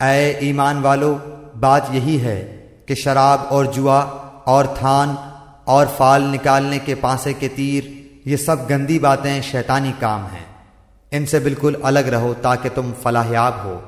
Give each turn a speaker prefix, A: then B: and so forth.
A: اے ایمان والو، بات یہی ہے کہ شراب اور جوا اور تھان اور فال نکالنے کے پانسے کے تیر، یہ سب گندی باتیں شیطانی کام ہیں۔ ان سے بالکل الگ رہو تاکہ تم فلاحیاب ہو۔